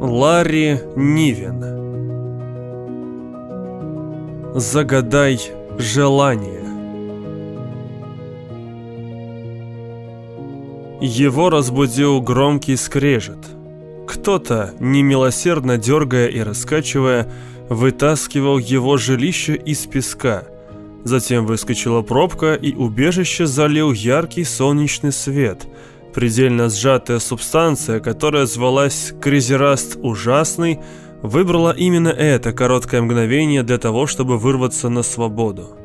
Ларри Нивен Загадай желание Его разбудил громкий скрежет. Кто-то, немилосердно дергая и раскачивая, вытаскивал его жилище из песка. Затем выскочила пробка, и убежище залил яркий солнечный свет – Предельно сжатая субстанция, которая звалась Кризераст Ужасный, выбрала именно это короткое мгновение для того, чтобы вырваться на свободу.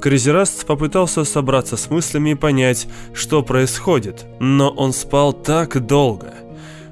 Кризераст попытался собраться с мыслями и понять, что происходит, но он спал так долго,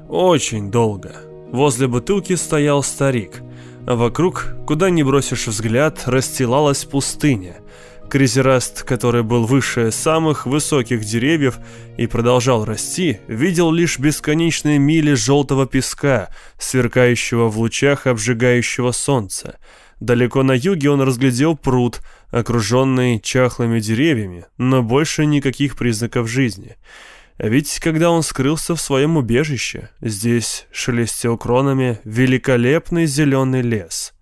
очень долго. Возле бутылки стоял старик, а вокруг, куда ни бросишь взгляд, расстилалась пустыня – Кризераст, который был выше самых высоких деревьев и продолжал расти, видел лишь бесконечные мили желтого песка, сверкающего в лучах обжигающего солнца. Далеко на юге он разглядел пруд, окруженный чахлыми деревьями, но больше никаких признаков жизни. Ведь когда он скрылся в своем убежище, здесь шелестел кронами великолепный зеленый лес —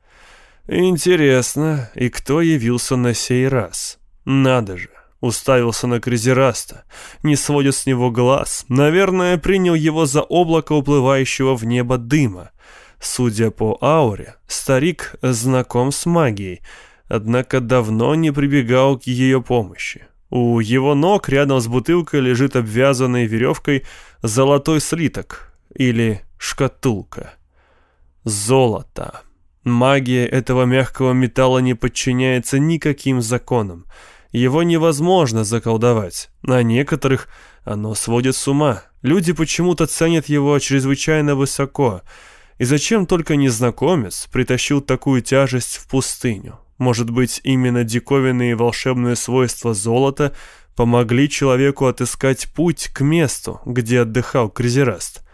Интересно, и кто явился на сей раз? Надо же, уставился на Кризераста, не сводит с него глаз. Наверное, принял его за облако уплывающего в небо дыма. Судя по ауре, старик знаком с магией, однако давно не прибегал к ее помощи. У его ног рядом с бутылкой лежит обвязанный веревкой золотой слиток или шкатулка. Золото. Магия этого мягкого металла не подчиняется никаким законам. Его невозможно заколдовать. На некоторых оно сводит с ума. Люди почему-то ценят его чрезвычайно высоко. И зачем только незнакомец притащил такую тяжесть в пустыню? Может быть, именно диковинные волшебные свойства золота помогли человеку отыскать путь к месту, где отдыхал Кризераст.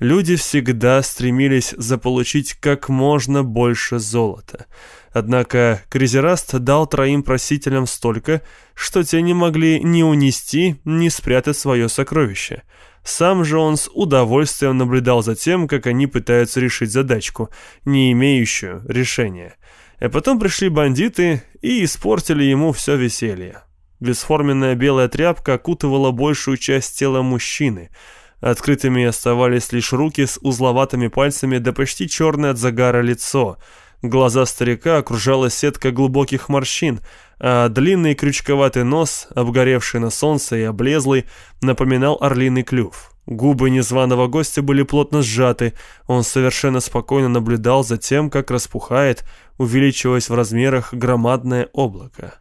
Люди всегда стремились заполучить как можно больше золота. Однако Кризераст дал троим просителям столько, что те не могли ни унести, ни спрятать свое сокровище. Сам же он с удовольствием наблюдал за тем, как они пытаются решить задачку, не имеющую решения. А потом пришли бандиты и испортили ему все веселье. Бесформенная белая тряпка окутывала большую часть тела мужчины – Открытыми оставались лишь руки с узловатыми пальцами да почти черное от загара лицо. Глаза старика окружала сетка глубоких морщин, а длинный крючковатый нос, обгоревший на солнце и облезлый, напоминал орлиный клюв. Губы незваного гостя были плотно сжаты, он совершенно спокойно наблюдал за тем, как распухает, увеличиваясь в размерах громадное облако.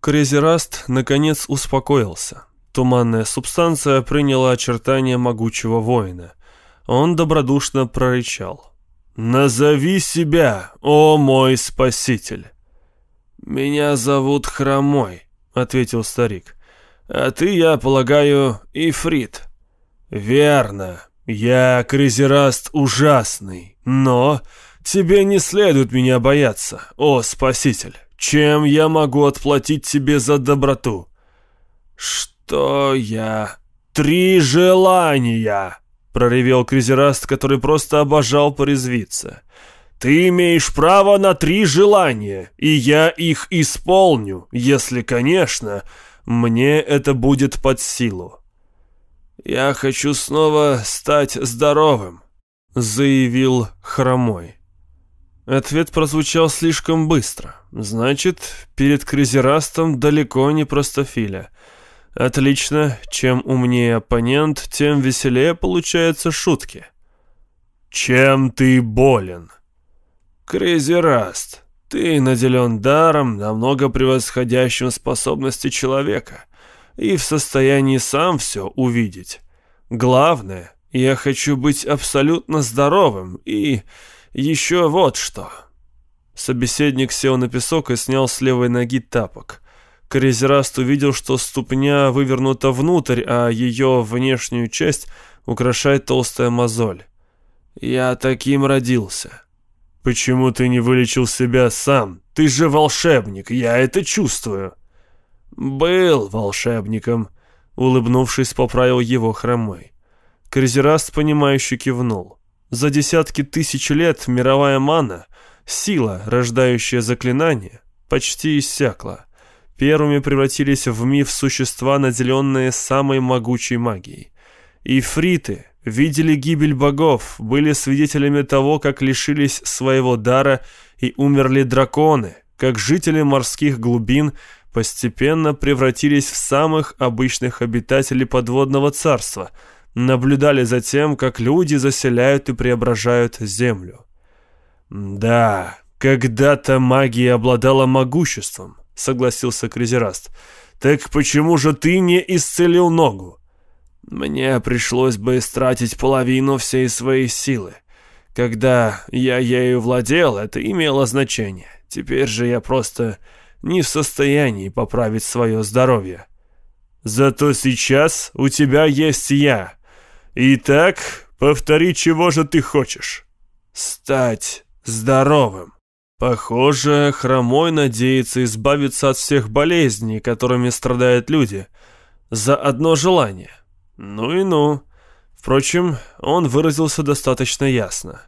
Крезераст, наконец, успокоился. Туманная субстанция приняла очертания могучего воина. Он добродушно прорычал. «Назови себя, о мой спаситель!» «Меня зовут Хромой», — ответил старик. «А ты, я полагаю, Ифрит». «Верно. Я Кризераст ужасный, но тебе не следует меня бояться, о спаситель. Чем я могу отплатить тебе за доброту?» «Что?» «Что я...» «Три желания!» — проревел Кризераст, который просто обожал порезвиться. «Ты имеешь право на три желания, и я их исполню, если, конечно, мне это будет под силу». «Я хочу снова стать здоровым», — заявил Хромой. Ответ прозвучал слишком быстро. Значит, перед Кризерастом далеко не простофиля. Отлично, чем умнее оппонент, тем веселее получаются шутки. Чем ты болен? Крейзи Раст, ты наделен даром, намного превосходящим способности человека, и в состоянии сам все увидеть. Главное, я хочу быть абсолютно здоровым, и еще вот что. Собеседник сел на песок и снял с левой ноги тапок. Крезераст увидел, что ступня вывернута внутрь, а ее внешнюю часть украшает толстая мозоль. «Я таким родился». «Почему ты не вылечил себя сам? Ты же волшебник, я это чувствую». «Был волшебником», — улыбнувшись, поправил его хромой. Кризераст, понимающе кивнул. За десятки тысяч лет мировая мана, сила, рождающая заклинания, почти иссякла. Первыми превратились в миф существа, наделенные самой могучей магией. Ифриты видели гибель богов, были свидетелями того, как лишились своего дара и умерли драконы, как жители морских глубин постепенно превратились в самых обычных обитателей подводного царства – наблюдали за тем, как люди заселяют и преображают землю. «Да, когда-то магия обладала могуществом», — согласился Кризераст. «Так почему же ты не исцелил ногу?» «Мне пришлось бы истратить половину всей своей силы. Когда я ею владел, это имело значение. Теперь же я просто не в состоянии поправить свое здоровье». «Зато сейчас у тебя есть я», Итак, повтори, чего же ты хочешь? Стать здоровым. Похоже, хромой надеется избавиться от всех болезней, которыми страдают люди, за одно желание. Ну и ну. Впрочем, он выразился достаточно ясно.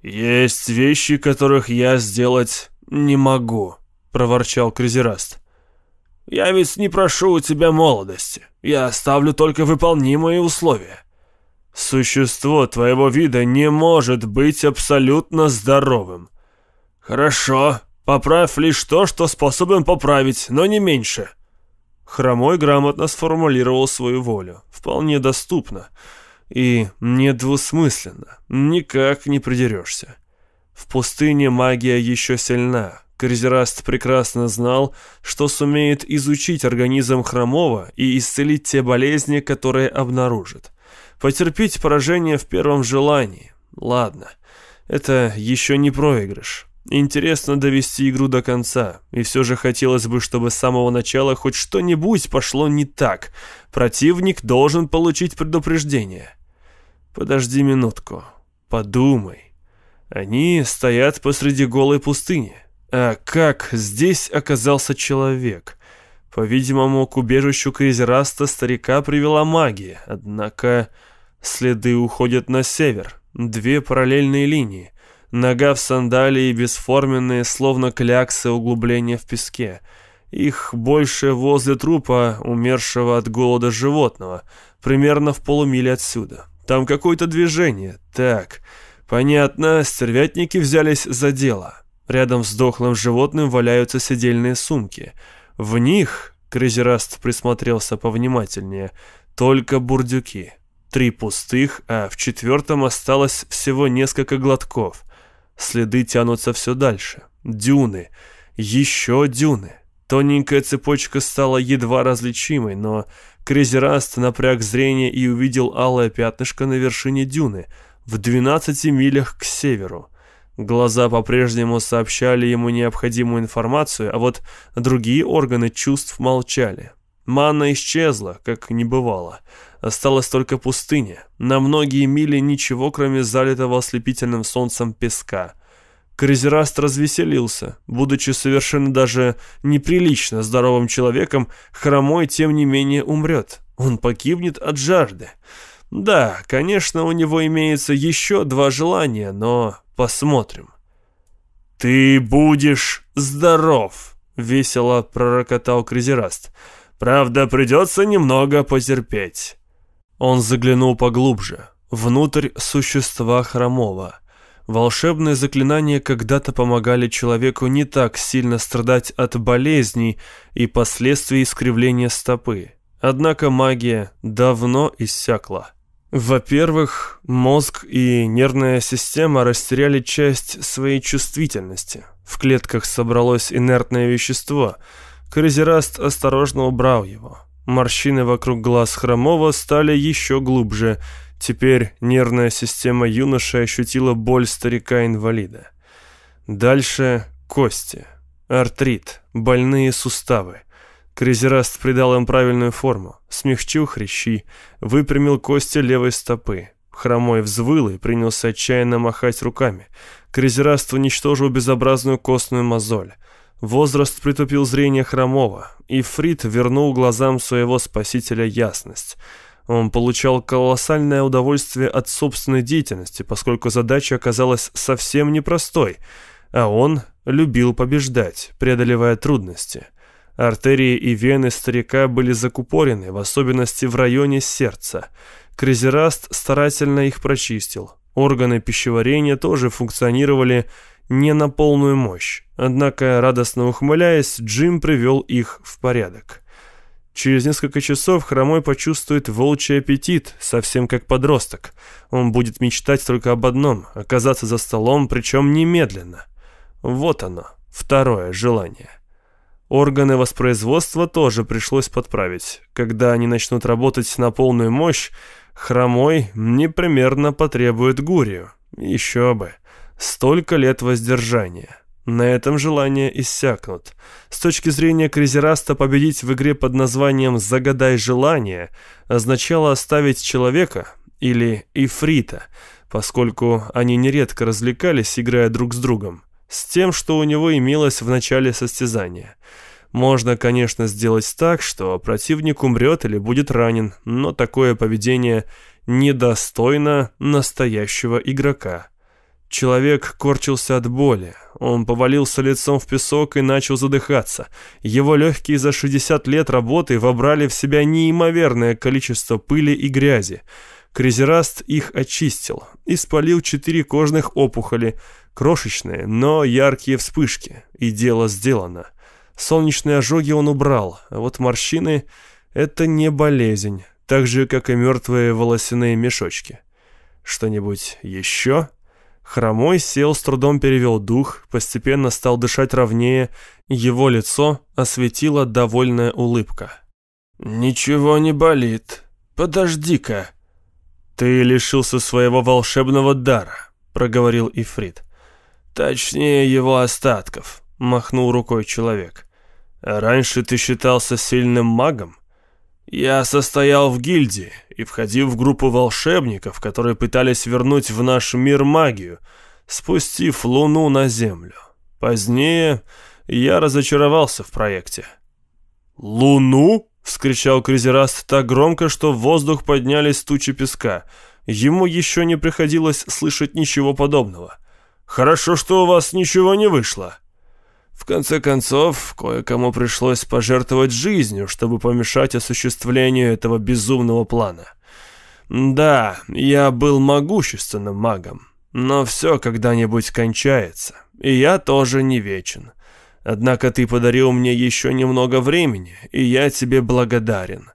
«Есть вещи, которых я сделать не могу», — проворчал Кризераст. Я ведь не прошу у тебя молодости. Я ставлю только выполнимые условия. Существо твоего вида не может быть абсолютно здоровым. Хорошо, поправь лишь то, что способен поправить, но не меньше. Хромой грамотно сформулировал свою волю. Вполне доступно. И недвусмысленно. Никак не придерешься. В пустыне магия еще сильна, Корзераст прекрасно знал, что сумеет изучить организм Хромова и исцелить те болезни, которые обнаружит. Потерпеть поражение в первом желании. Ладно, это еще не проигрыш. Интересно довести игру до конца, и все же хотелось бы, чтобы с самого начала хоть что-нибудь пошло не так. Противник должен получить предупреждение. Подожди минутку, подумай. Они стоят посреди голой пустыни. А как здесь оказался человек? По-видимому, к убежищу Кризераста старика привела магия, однако следы уходят на север. Две параллельные линии. Нога в сандалии бесформенные, словно кляксы углубления в песке. Их больше возле трупа умершего от голода животного, примерно в полумиле отсюда. Там какое-то движение. Так, понятно, стервятники взялись за дело. Рядом с дохлым животным валяются сидельные сумки. В них, Крызераст присмотрелся повнимательнее, только бурдюки. Три пустых, а в четвертом осталось всего несколько глотков. Следы тянутся все дальше. Дюны. Еще дюны. Тоненькая цепочка стала едва различимой, но Крезераст напряг зрение и увидел алое пятнышко на вершине дюны, в 12 милях к северу. Глаза по-прежнему сообщали ему необходимую информацию, а вот другие органы чувств молчали. Манна исчезла, как не бывало. Осталась только пустыня. На многие мили ничего, кроме залитого ослепительным солнцем песка. Кризераст развеселился. Будучи совершенно даже неприлично здоровым человеком, хромой, тем не менее, умрет. Он погибнет от жажды. Да, конечно, у него имеется еще два желания, но Посмотрим. «Ты будешь здоров!» — весело пророкотал Кризераст. «Правда, придется немного потерпеть». Он заглянул поглубже, внутрь существа хромого. Волшебные заклинания когда-то помогали человеку не так сильно страдать от болезней и последствий искривления стопы. Однако магия давно иссякла. Во-первых, мозг и нервная система растеряли часть своей чувствительности. В клетках собралось инертное вещество. Крызераст осторожно убрал его. Морщины вокруг глаз Хромова стали еще глубже. Теперь нервная система юноши ощутила боль старика-инвалида. Дальше кости, артрит, больные суставы. Кризераст придал им правильную форму, смягчил хрящи, выпрямил кости левой стопы. Хромой взвыл и принялся отчаянно махать руками. Кризераст уничтожил безобразную костную мозоль. Возраст притупил зрение Хромова, и Фрид вернул глазам своего спасителя ясность. Он получал колоссальное удовольствие от собственной деятельности, поскольку задача оказалась совсем непростой, а он любил побеждать, преодолевая трудности. Артерии и вены старика были закупорены, в особенности в районе сердца. Кризераст старательно их прочистил. Органы пищеварения тоже функционировали не на полную мощь. Однако, радостно ухмыляясь, Джим привел их в порядок. Через несколько часов Хромой почувствует волчий аппетит, совсем как подросток. Он будет мечтать только об одном – оказаться за столом, причем немедленно. Вот оно, второе желание. Органы воспроизводства тоже пришлось подправить. Когда они начнут работать на полную мощь, Хромой непременно потребует гурию. Еще бы. Столько лет воздержания. На этом желания иссякнут. С точки зрения Кризераста победить в игре под названием «Загадай желание» означало оставить человека или ифрита, поскольку они нередко развлекались, играя друг с другом, с тем, что у него имелось в начале состязания. Можно, конечно, сделать так, что противник умрет или будет ранен, но такое поведение недостойно настоящего игрока. Человек корчился от боли. Он повалился лицом в песок и начал задыхаться. Его легкие за 60 лет работы вобрали в себя неимоверное количество пыли и грязи. Кризераст их очистил и спалил четыре кожных опухоли, крошечные, но яркие вспышки, и дело сделано. Солнечные ожоги он убрал, а вот морщины — это не болезнь, так же, как и мертвые волосяные мешочки. Что-нибудь еще? Хромой сел, с трудом перевел дух, постепенно стал дышать ровнее, его лицо осветила довольная улыбка. «Ничего не болит. Подожди-ка». «Ты лишился своего волшебного дара», — проговорил Ифрит. «Точнее, его остатков», — махнул рукой человек. «Раньше ты считался сильным магом?» Я состоял в гильдии и входил в группу волшебников, которые пытались вернуть в наш мир магию, спустив Луну на Землю. Позднее я разочаровался в проекте. «Луну?» — вскричал Кризераст так громко, что в воздух поднялись тучи песка. Ему еще не приходилось слышать ничего подобного. «Хорошо, что у вас ничего не вышло». В конце концов, кое-кому пришлось пожертвовать жизнью, чтобы помешать осуществлению этого безумного плана. Да, я был могущественным магом, но все когда-нибудь кончается, и я тоже не вечен. Однако ты подарил мне еще немного времени, и я тебе благодарен».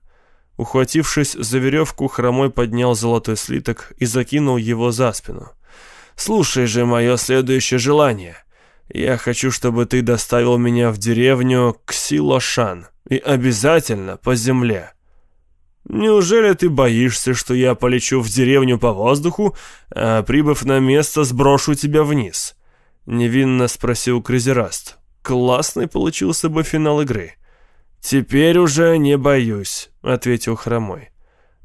Ухватившись за веревку, Хромой поднял золотой слиток и закинул его за спину. «Слушай же мое следующее желание». Я хочу, чтобы ты доставил меня в деревню Ксилошан. И обязательно по земле. Неужели ты боишься, что я полечу в деревню по воздуху, а, прибыв на место, сброшу тебя вниз?» Невинно спросил Кризераст. Классный получился бы финал игры. «Теперь уже не боюсь», — ответил Хромой.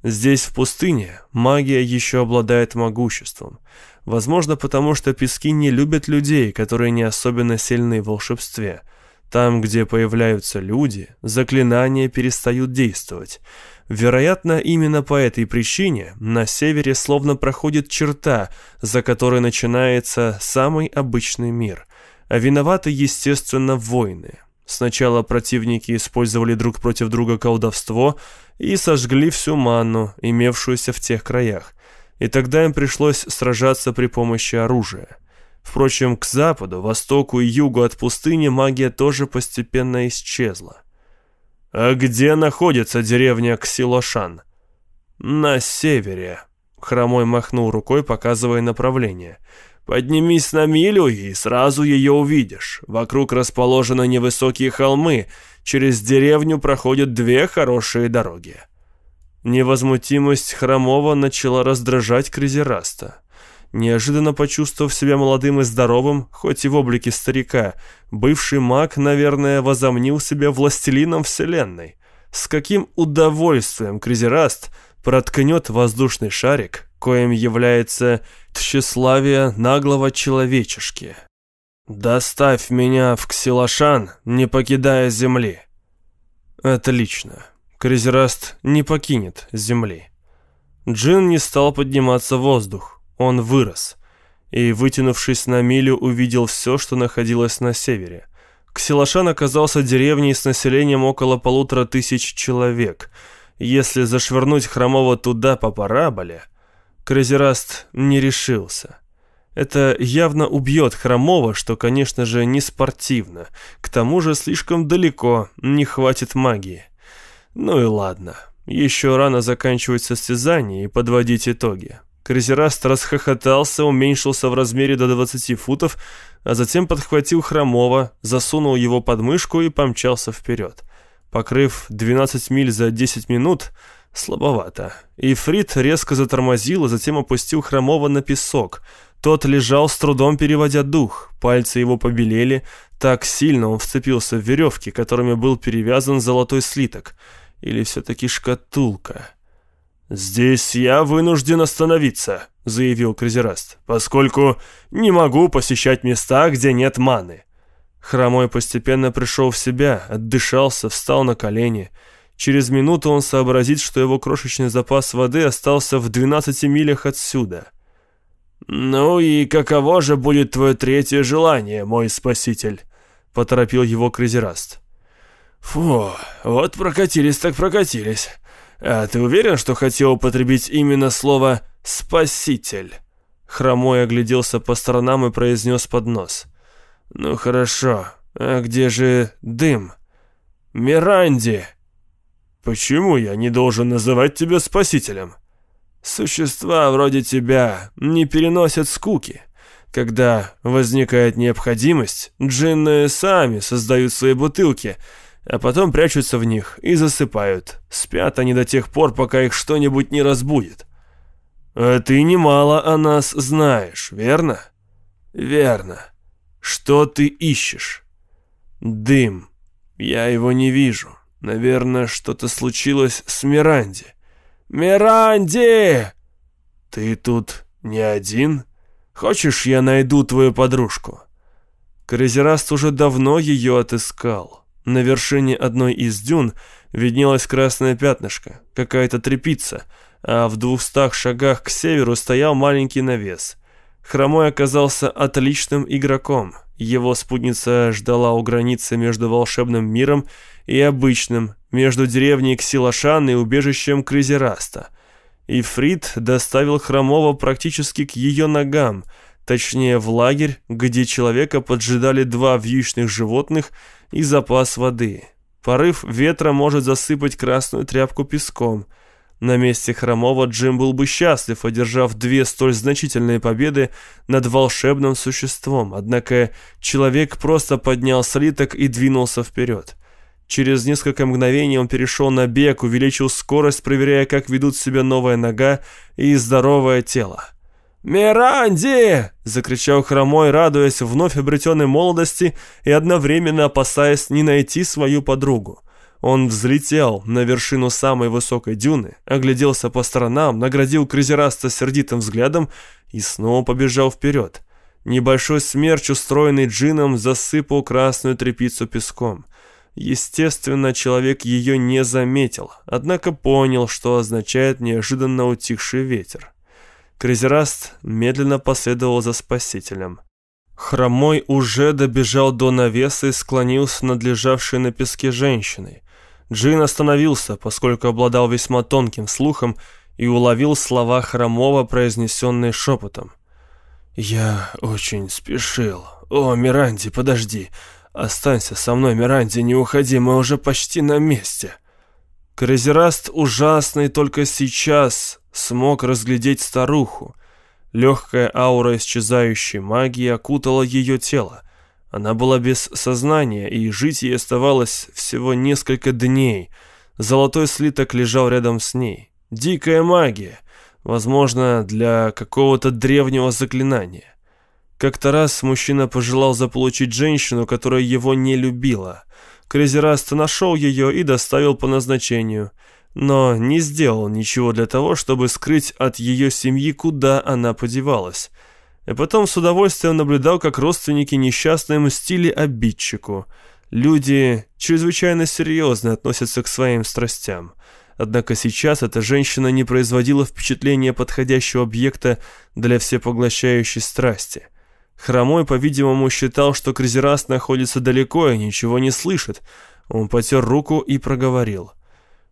«Здесь, в пустыне, магия еще обладает могуществом. Возможно, потому что пески не любят людей, которые не особенно сильны в волшебстве. Там, где появляются люди, заклинания перестают действовать. Вероятно, именно по этой причине на севере словно проходит черта, за которой начинается самый обычный мир. А виноваты, естественно, войны. Сначала противники использовали друг против друга колдовство и сожгли всю ману, имевшуюся в тех краях и тогда им пришлось сражаться при помощи оружия. Впрочем, к западу, востоку и югу от пустыни магия тоже постепенно исчезла. «А где находится деревня Ксилошан?» «На севере», — Хромой махнул рукой, показывая направление. «Поднимись на милю и сразу ее увидишь. Вокруг расположены невысокие холмы, через деревню проходят две хорошие дороги». Невозмутимость Хромова начала раздражать Кризераста. Неожиданно почувствовав себя молодым и здоровым, хоть и в облике старика, бывший маг, наверное, возомнил себя властелином вселенной. С каким удовольствием Кризераст проткнет воздушный шарик, коим является тщеславие наглого человечешки. «Доставь меня в Ксилашан, не покидая земли». «Отлично. Кризераст не покинет земли. Джин не стал подниматься в воздух. Он вырос. И, вытянувшись на милю, увидел все, что находилось на севере. Ксилашан оказался деревней с населением около полутора тысяч человек. Если зашвырнуть Хромого туда по параболе... Кразераст не решился. Это явно убьет Хромого, что, конечно же, не спортивно. К тому же слишком далеко, не хватит магии. Ну и ладно. Еще рано заканчивать состязание и подводить итоги. Крезераст расхохотался, уменьшился в размере до 20 футов, а затем подхватил Хромова, засунул его под мышку и помчался вперед. Покрыв 12 миль за 10 минут, слабовато. И Фрид резко затормозил, а затем опустил Хромова на песок – тот лежал с трудом переводя дух, пальцы его побелели, так сильно он вцепился в веревки, которыми был перевязан золотой слиток. Или все-таки шкатулка. «Здесь я вынужден остановиться», — заявил Кризераст, «поскольку не могу посещать места, где нет маны». Хромой постепенно пришел в себя, отдышался, встал на колени. Через минуту он сообразит, что его крошечный запас воды остался в 12 милях отсюда. «Ну и каково же будет твое третье желание, мой спаситель?» — поторопил его Крызераст. «Фу, вот прокатились так прокатились. А ты уверен, что хотел употребить именно слово «спаситель»?» Хромой огляделся по сторонам и произнес под нос. «Ну хорошо, а где же дым?» «Миранди!» «Почему я не должен называть тебя спасителем?» Существа вроде тебя не переносят скуки. Когда возникает необходимость, джинны сами создают свои бутылки, а потом прячутся в них и засыпают. Спят они до тех пор, пока их что-нибудь не разбудит. А ты немало о нас знаешь, верно? Верно. Что ты ищешь? Дым. Я его не вижу. Наверное, что-то случилось с Миранди. «Миранди!» «Ты тут не один? Хочешь, я найду твою подружку?» Крезераст уже давно ее отыскал. На вершине одной из дюн виднелось красное пятнышко, какая-то трепица, а в двухстах шагах к северу стоял маленький навес. Хромой оказался отличным игроком. Его спутница ждала у границы между волшебным миром и обычным, между деревней Ксилашан и убежищем Кризераста. И Фрид доставил Хромова практически к ее ногам, точнее в лагерь, где человека поджидали два вьючных животных и запас воды. Порыв ветра может засыпать красную тряпку песком. На месте Хромова Джим был бы счастлив, одержав две столь значительные победы над волшебным существом, однако человек просто поднял слиток и двинулся вперед. Через несколько мгновений он перешел на бег, увеличил скорость, проверяя, как ведут себя новая нога и здоровое тело. «Миранди!» — закричал хромой, радуясь вновь обретенной молодости и одновременно опасаясь не найти свою подругу. Он взлетел на вершину самой высокой дюны, огляделся по сторонам, наградил Кризераста сердитым взглядом и снова побежал вперед. Небольшой смерч, устроенный джином, засыпал красную тряпицу песком — Естественно, человек ее не заметил, однако понял, что означает неожиданно утихший ветер. Кризераст медленно последовал за спасителем. Хромой уже добежал до навеса и склонился над лежавшей на песке женщиной. Джин остановился, поскольку обладал весьма тонким слухом и уловил слова Хромова, произнесенные шепотом. «Я очень спешил. О, Миранди, подожди. «Останься со мной, Миранди, не уходи, мы уже почти на месте». Крезераст ужасный только сейчас смог разглядеть старуху. Легкая аура исчезающей магии окутала ее тело. Она была без сознания, и жить ей оставалось всего несколько дней. Золотой слиток лежал рядом с ней. Дикая магия, возможно, для какого-то древнего заклинания. Как-то раз мужчина пожелал заполучить женщину, которая его не любила. Крезераст нашел ее и доставил по назначению, но не сделал ничего для того, чтобы скрыть от ее семьи, куда она подевалась. И потом с удовольствием наблюдал, как родственники несчастной мстили обидчику. Люди чрезвычайно серьезно относятся к своим страстям. Однако сейчас эта женщина не производила впечатления подходящего объекта для всепоглощающей страсти. Хромой, по-видимому, считал, что Кризераст находится далеко и ничего не слышит. Он потер руку и проговорил.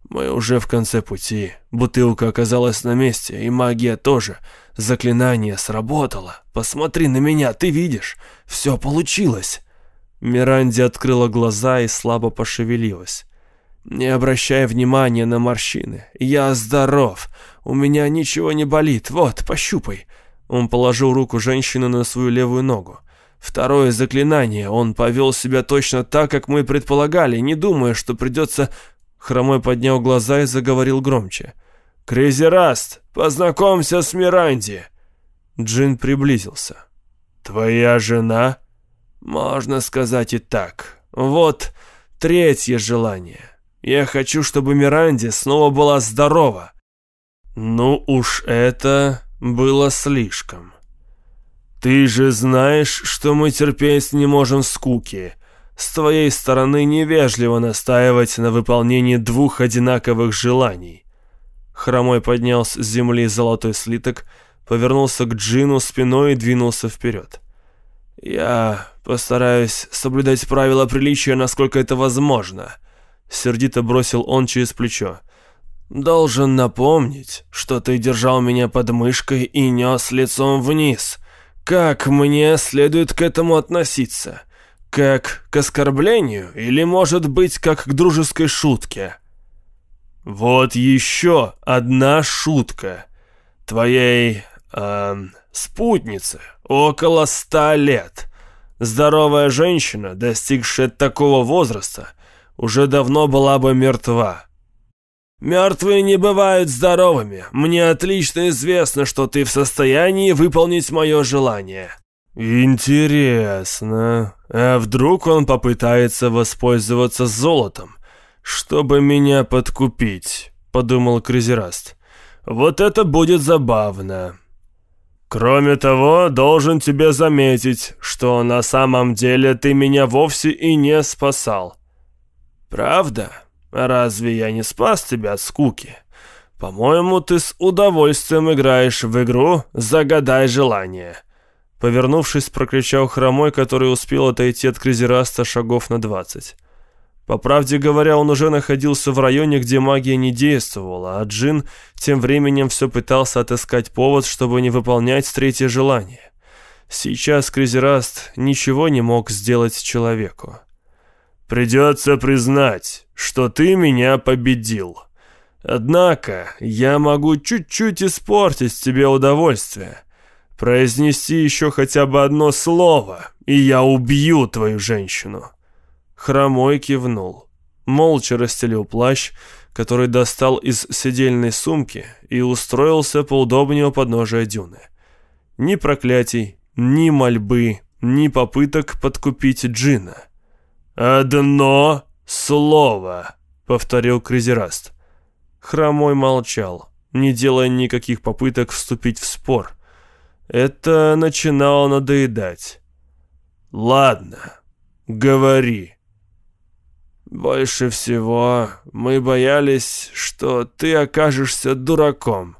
«Мы уже в конце пути. Бутылка оказалась на месте, и магия тоже. Заклинание сработало. Посмотри на меня, ты видишь? Все получилось». Миранди открыла глаза и слабо пошевелилась. «Не обращай внимания на морщины. Я здоров. У меня ничего не болит. Вот, пощупай». Он положил руку женщины на свою левую ногу. Второе заклинание. Он повел себя точно так, как мы предполагали, не думая, что придется... Хромой поднял глаза и заговорил громче. «Крейзераст, познакомься с Миранди!» Джин приблизился. «Твоя жена?» «Можно сказать и так. Вот третье желание. Я хочу, чтобы Миранди снова была здорова». «Ну уж это было слишком. Ты же знаешь, что мы терпеть не можем скуки. С твоей стороны невежливо настаивать на выполнении двух одинаковых желаний. Хромой поднял с земли золотой слиток, повернулся к Джину спиной и двинулся вперед. «Я постараюсь соблюдать правила приличия, насколько это возможно», — сердито бросил он через плечо. «Должен напомнить, что ты держал меня под мышкой и нес лицом вниз. Как мне следует к этому относиться? Как к оскорблению или, может быть, как к дружеской шутке?» Вот еще одна шутка. Твоей э, спутнице около ста лет. Здоровая женщина, достигшая такого возраста, уже давно была бы мертва. Мертвые не бывают здоровыми. Мне отлично известно, что ты в состоянии выполнить мое желание. Интересно. А вдруг он попытается воспользоваться золотом? «Чтобы меня подкупить», — подумал Кризераст. «Вот это будет забавно». «Кроме того, должен тебе заметить, что на самом деле ты меня вовсе и не спасал». «Правда? Разве я не спас тебя от скуки? По-моему, ты с удовольствием играешь в игру «Загадай желание». Повернувшись, прокричал хромой, который успел отойти от Кризераста шагов на двадцать. По правде говоря, он уже находился в районе, где магия не действовала, а Джин тем временем все пытался отыскать повод, чтобы не выполнять третье желание. Сейчас Кризераст ничего не мог сделать человеку. «Придется признать, что ты меня победил. Однако я могу чуть-чуть испортить тебе удовольствие. Произнести еще хотя бы одно слово, и я убью твою женщину». Хромой кивнул. Молча расстелил плащ, который достал из сидельной сумки и устроился поудобнее у подножия дюны. Ни проклятий, ни мольбы, ни попыток подкупить Джина. «Одно слово», — повторил Кризераст. Хромой молчал, не делая никаких попыток вступить в спор. Это начинало надоедать. «Ладно, говори». Больше всего мы боялись, что ты окажешься дураком.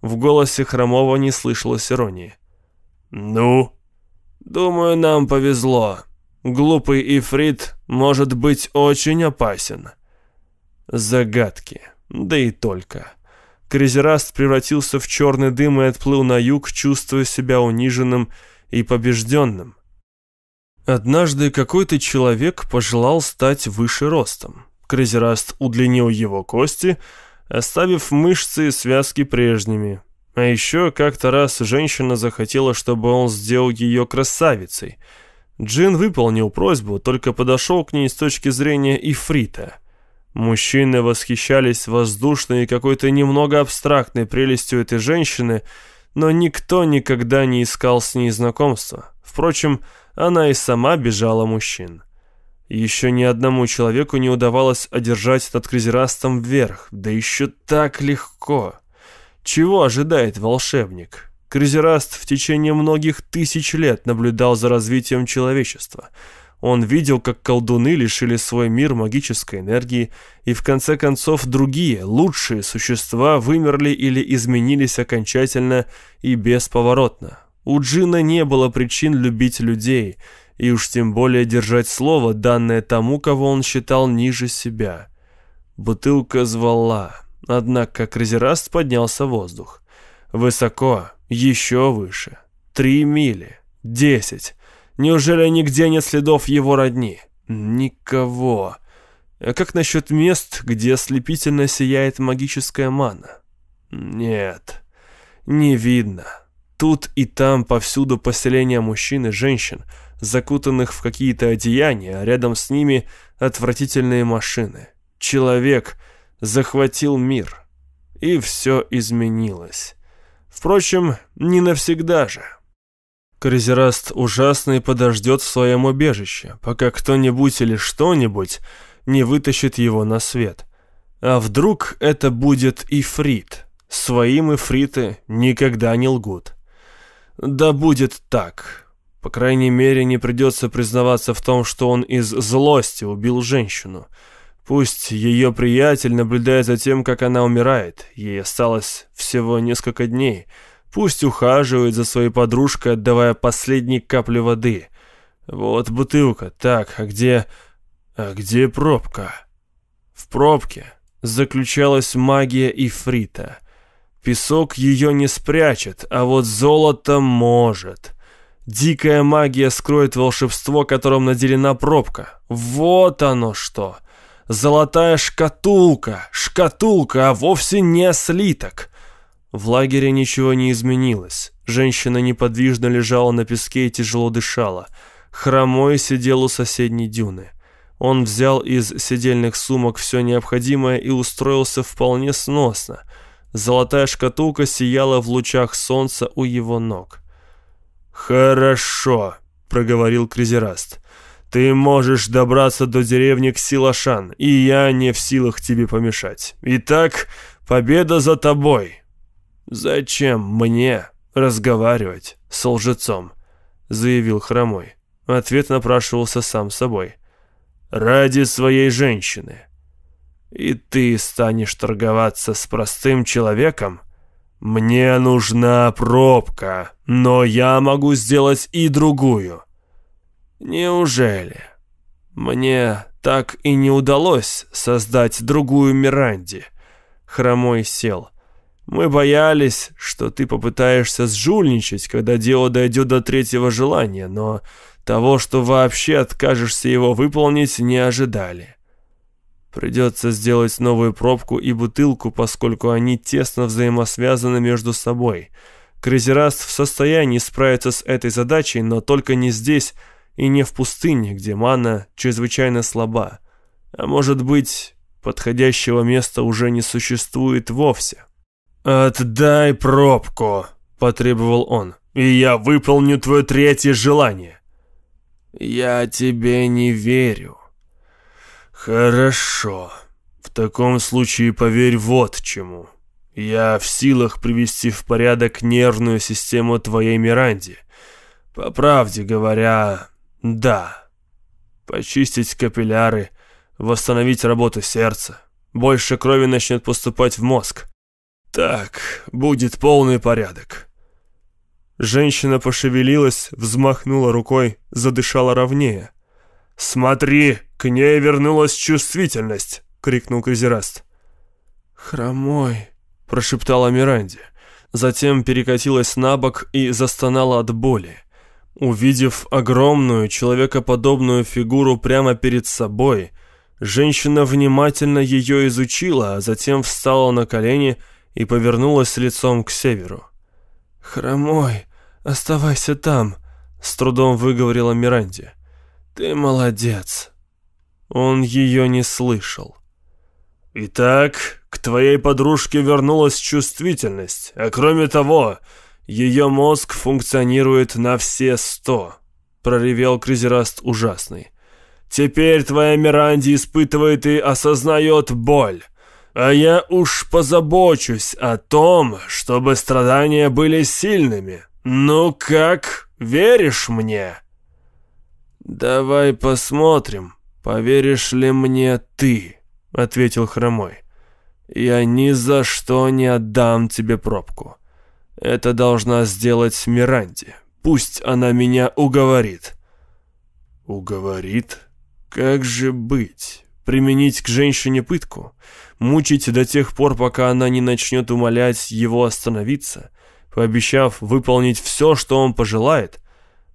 В голосе Хромова не слышалось иронии. Ну? Думаю, нам повезло. Глупый Ифрит может быть очень опасен. Загадки. Да и только. Кризераст превратился в черный дым и отплыл на юг, чувствуя себя униженным и побежденным. Однажды какой-то человек пожелал стать выше ростом. Крейзераст удлинил его кости, оставив мышцы и связки прежними. А еще как-то раз женщина захотела, чтобы он сделал ее красавицей. Джин выполнил просьбу, только подошел к ней с точки зрения ифрита. Мужчины восхищались воздушной и какой-то немного абстрактной прелестью этой женщины, но никто никогда не искал с ней знакомства. Впрочем, она и сама бежала мужчин. Еще ни одному человеку не удавалось одержать этот кризерастом вверх, да еще так легко. Чего ожидает волшебник? Кризераст в течение многих тысяч лет наблюдал за развитием человечества. Он видел, как колдуны лишили свой мир магической энергии, и в конце концов другие, лучшие существа вымерли или изменились окончательно и бесповоротно. У Джина не было причин любить людей, и уж тем более держать слово, данное тому, кого он считал ниже себя. Бутылка звала, однако Крезераст поднялся в воздух. Высоко, еще выше. Три мили, десять. Неужели нигде нет следов его родни? Никого. А как насчет мест, где ослепительно сияет магическая мана? Нет, не видно. Тут и там повсюду поселения мужчин и женщин, закутанных в какие-то одеяния, а рядом с ними отвратительные машины. Человек захватил мир, и все изменилось. Впрочем, не навсегда же. Крезераст ужасный подождет в своем убежище, пока кто-нибудь или что-нибудь не вытащит его на свет. А вдруг это будет Ифрит? Своим Ифриты никогда не лгут. Да будет так. По крайней мере, не придется признаваться в том, что он из злости убил женщину. Пусть ее приятель наблюдает за тем, как она умирает. Ей осталось всего несколько дней — Пусть ухаживает за своей подружкой, отдавая последние капли воды. Вот бутылка. Так, а где... А где пробка? В пробке заключалась магия Ифрита. Песок ее не спрячет, а вот золото может. Дикая магия скроет волшебство, которым наделена пробка. Вот оно что. Золотая шкатулка. Шкатулка, а вовсе не слиток. В лагере ничего не изменилось. Женщина неподвижно лежала на песке и тяжело дышала. Хромой сидел у соседней дюны. Он взял из сидельных сумок все необходимое и устроился вполне сносно. Золотая шкатулка сияла в лучах солнца у его ног. «Хорошо», — проговорил Кризераст. «Ты можешь добраться до деревни Ксилашан, и я не в силах тебе помешать. Итак, победа за тобой. «Зачем мне разговаривать с лжецом?» — заявил Хромой. Ответ напрашивался сам собой. «Ради своей женщины. И ты станешь торговаться с простым человеком? Мне нужна пробка, но я могу сделать и другую». «Неужели? Мне так и не удалось создать другую Миранди?» Хромой сел. Мы боялись, что ты попытаешься сжульничать, когда дело дойдет до третьего желания, но того, что вообще откажешься его выполнить, не ожидали. Придется сделать новую пробку и бутылку, поскольку они тесно взаимосвязаны между собой. Крезераст в состоянии справиться с этой задачей, но только не здесь и не в пустыне, где мана чрезвычайно слаба. А может быть, подходящего места уже не существует вовсе. «Отдай пробку», — потребовал он, — «и я выполню твое третье желание». «Я тебе не верю». «Хорошо. В таком случае поверь вот чему. Я в силах привести в порядок нервную систему твоей Миранди. По правде говоря, да. Почистить капилляры, восстановить работу сердца. Больше крови начнет поступать в мозг. «Так, будет полный порядок». Женщина пошевелилась, взмахнула рукой, задышала ровнее. «Смотри, к ней вернулась чувствительность!» — крикнул Кризераст. «Хромой!» — прошептала Миранди. Затем перекатилась на бок и застонала от боли. Увидев огромную, человекоподобную фигуру прямо перед собой, женщина внимательно ее изучила, а затем встала на колени и и повернулась лицом к северу. «Хромой, оставайся там», — с трудом выговорила Миранди. «Ты молодец». Он ее не слышал. «Итак, к твоей подружке вернулась чувствительность, а кроме того, ее мозг функционирует на все сто», — проревел Кризераст ужасный. «Теперь твоя Миранди испытывает и осознает боль. А я уж позабочусь о том, чтобы страдания были сильными. Ну как, веришь мне?» «Давай посмотрим, поверишь ли мне ты», — ответил Хромой. «Я ни за что не отдам тебе пробку. Это должна сделать Миранди. Пусть она меня уговорит». «Уговорит? Как же быть? Применить к женщине пытку? Мучить до тех пор, пока она не начнет умолять его остановиться, пообещав выполнить все, что он пожелает?»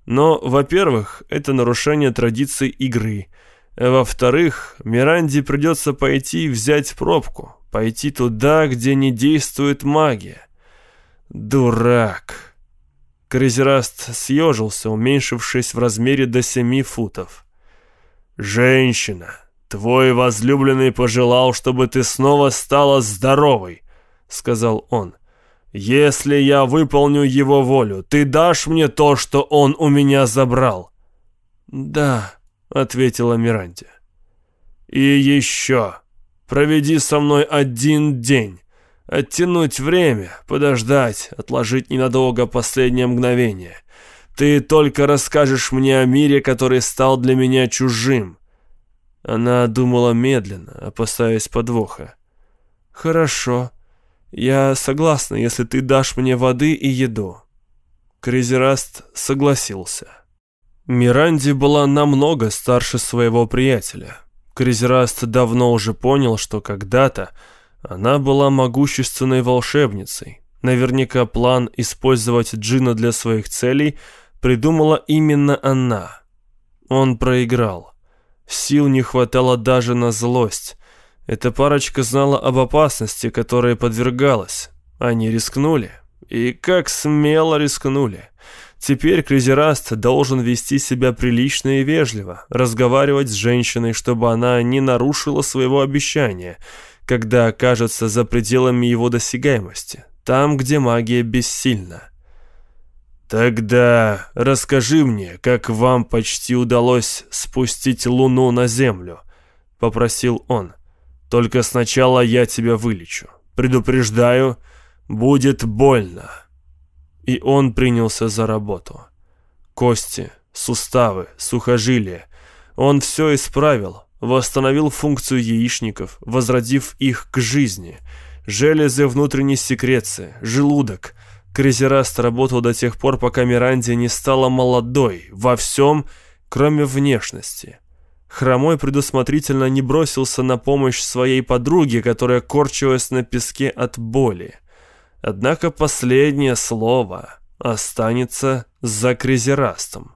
Но, во-первых, это нарушение традиций игры. Во-вторых, Миранде придется пойти взять пробку, пойти туда, где не действует магия. Дурак. Крезераст съежился, уменьшившись в размере до семи футов. «Женщина, твой возлюбленный пожелал, чтобы ты снова стала здоровой», — сказал он. «Если я выполню его волю, ты дашь мне то, что он у меня забрал?» «Да», — ответила Миранди. «И еще. Проведи со мной один день. Оттянуть время, подождать, отложить ненадолго последнее мгновение. Ты только расскажешь мне о мире, который стал для меня чужим». Она думала медленно, опасаясь подвоха. «Хорошо», «Я согласна, если ты дашь мне воды и еду». Кризераст согласился. Миранди была намного старше своего приятеля. Кризераст давно уже понял, что когда-то она была могущественной волшебницей. Наверняка план использовать Джина для своих целей придумала именно она. Он проиграл. Сил не хватало даже на злость. Эта парочка знала об опасности, которой подвергалась. Они рискнули. И как смело рискнули. Теперь Кризераст должен вести себя прилично и вежливо, разговаривать с женщиной, чтобы она не нарушила своего обещания, когда окажется за пределами его досягаемости, там, где магия бессильна. «Тогда расскажи мне, как вам почти удалось спустить Луну на Землю», — попросил он. Только сначала я тебя вылечу. Предупреждаю, будет больно». И он принялся за работу. Кости, суставы, сухожилия. Он все исправил, восстановил функцию яичников, возродив их к жизни. Железы внутренней секреции, желудок. Крезераст работал до тех пор, пока Миранди не стала молодой, во всем, кроме внешности. Хромой предусмотрительно не бросился на помощь своей подруге, которая корчилась на песке от боли. Однако последнее слово останется за Кризерастом.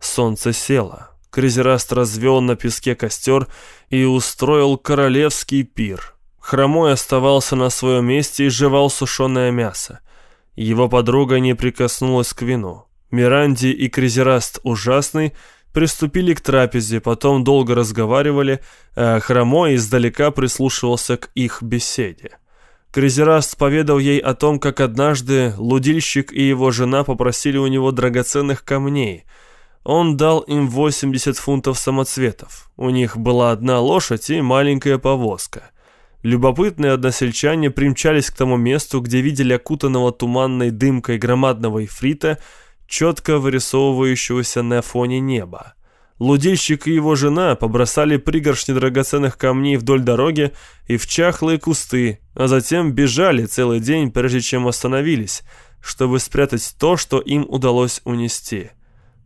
Солнце село. Кризераст развел на песке костер и устроил королевский пир. Хромой оставался на своем месте и жевал сушеное мясо. Его подруга не прикоснулась к вину. Миранди и Кризераст ужасный – приступили к трапезе, потом долго разговаривали, а Хромой издалека прислушивался к их беседе. Кризераст поведал ей о том, как однажды лудильщик и его жена попросили у него драгоценных камней. Он дал им 80 фунтов самоцветов. У них была одна лошадь и маленькая повозка. Любопытные односельчане примчались к тому месту, где видели окутанного туманной дымкой громадного ифрита – четко вырисовывающегося на фоне неба. Лудильщик и его жена побросали пригоршни драгоценных камней вдоль дороги и в чахлые кусты, а затем бежали целый день, прежде чем остановились, чтобы спрятать то, что им удалось унести.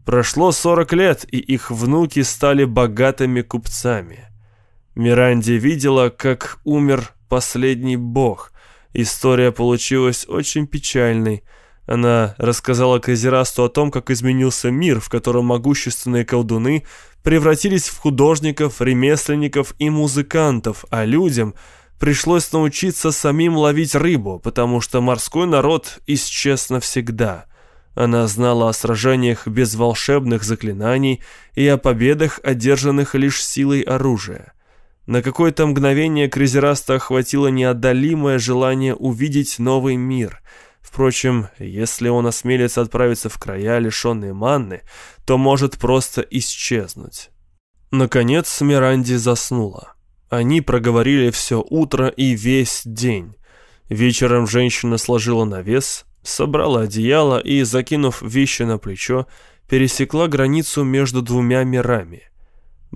Прошло 40 лет, и их внуки стали богатыми купцами. Миранди видела, как умер последний бог. История получилась очень печальной – она рассказала Казерасту о том, как изменился мир, в котором могущественные колдуны превратились в художников, ремесленников и музыкантов, а людям пришлось научиться самим ловить рыбу, потому что морской народ исчез навсегда. Она знала о сражениях без волшебных заклинаний и о победах, одержанных лишь силой оружия. На какое-то мгновение Кризераста охватило неодолимое желание увидеть новый мир — Впрочем, если он осмелится отправиться в края, лишенные манны, то может просто исчезнуть. Наконец Миранди заснула. Они проговорили все утро и весь день. Вечером женщина сложила навес, собрала одеяло и, закинув вещи на плечо, пересекла границу между двумя мирами.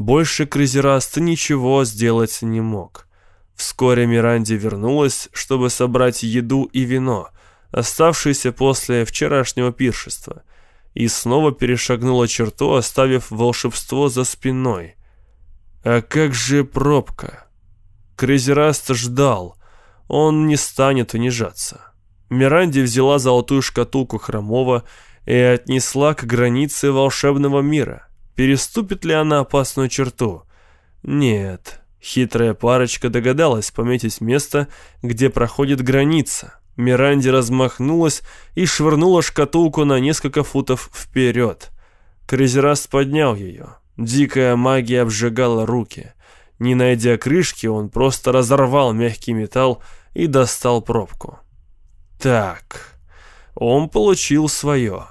Больше Крызераст ничего сделать не мог. Вскоре Миранди вернулась, чтобы собрать еду и вино, оставшиеся после вчерашнего пиршества, и снова перешагнула черту, оставив волшебство за спиной. А как же пробка? Крызераст ждал. Он не станет унижаться. Миранди взяла золотую шкатулку Хромова и отнесла к границе волшебного мира. Переступит ли она опасную черту? Нет. Хитрая парочка догадалась пометить место, где проходит граница. Миранди размахнулась и швырнула шкатулку на несколько футов вперед. Кризераст поднял ее. Дикая магия обжигала руки. Не найдя крышки, он просто разорвал мягкий металл и достал пробку. Так, он получил свое.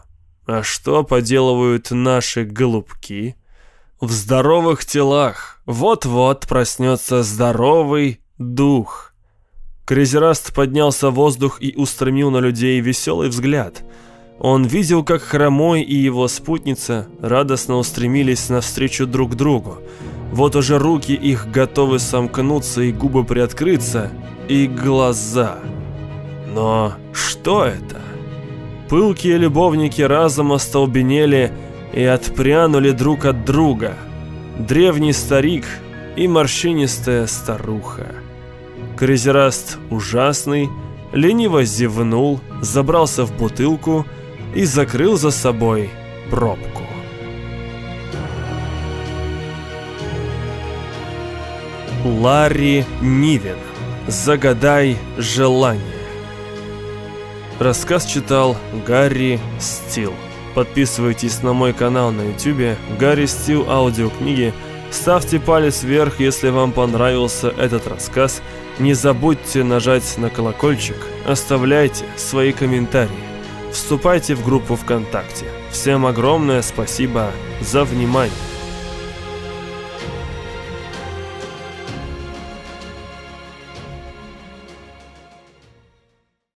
А что поделывают наши голубки? В здоровых телах вот-вот проснется здоровый дух. Крезераст поднялся в воздух и устремил на людей веселый взгляд. Он видел, как Хромой и его спутница радостно устремились навстречу друг другу. Вот уже руки их готовы сомкнуться и губы приоткрыться, и глаза. Но что это? Пылкие любовники разом остолбенели и отпрянули друг от друга. Древний старик и морщинистая старуха. Крезераст ужасный, лениво зевнул, забрался в бутылку и закрыл за собой пробку. Ларри Нивен. Загадай желание. Рассказ читал Гарри Стил. Подписывайтесь на мой канал на YouTube Гарри Стил аудиокниги. Ставьте палец вверх, если вам понравился этот рассказ. Не забудьте нажать на колокольчик. Оставляйте свои комментарии. Вступайте в группу ВКонтакте. Всем огромное спасибо за внимание.